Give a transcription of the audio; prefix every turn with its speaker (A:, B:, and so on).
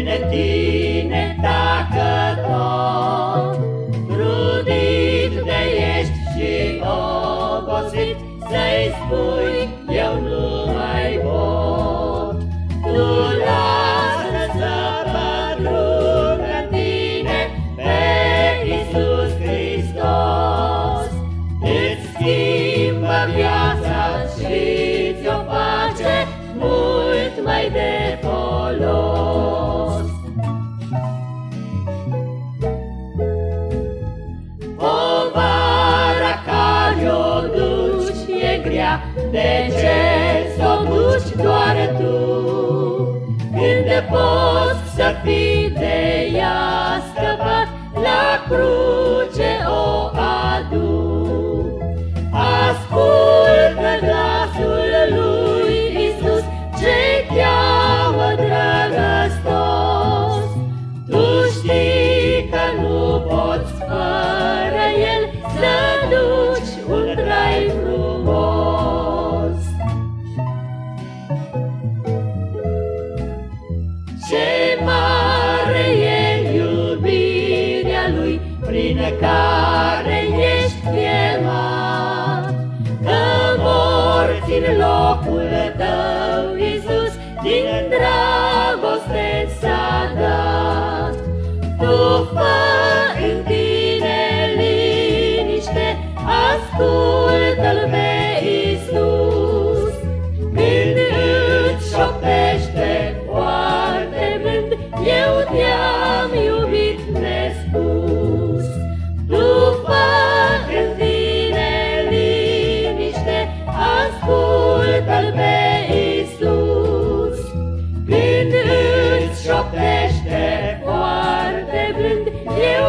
A: de tine dacă tot Trudit de ești și obosit Să-i spui eu nu mai pot. Tu lasă să pătrundă în tine Pe Iisus Hristos. Îți schimbă viața e grea, de ce s-o duci doar tu? Când poți să fii de ea scăpat, la cruce prin care ești chemat, Că morți în locul tău, Iisus, din dragoste s-a dat. Tu fă în tine liniște, ascultă-L pe Iisus. Când îți șoptește foarte blând, eu te-am Când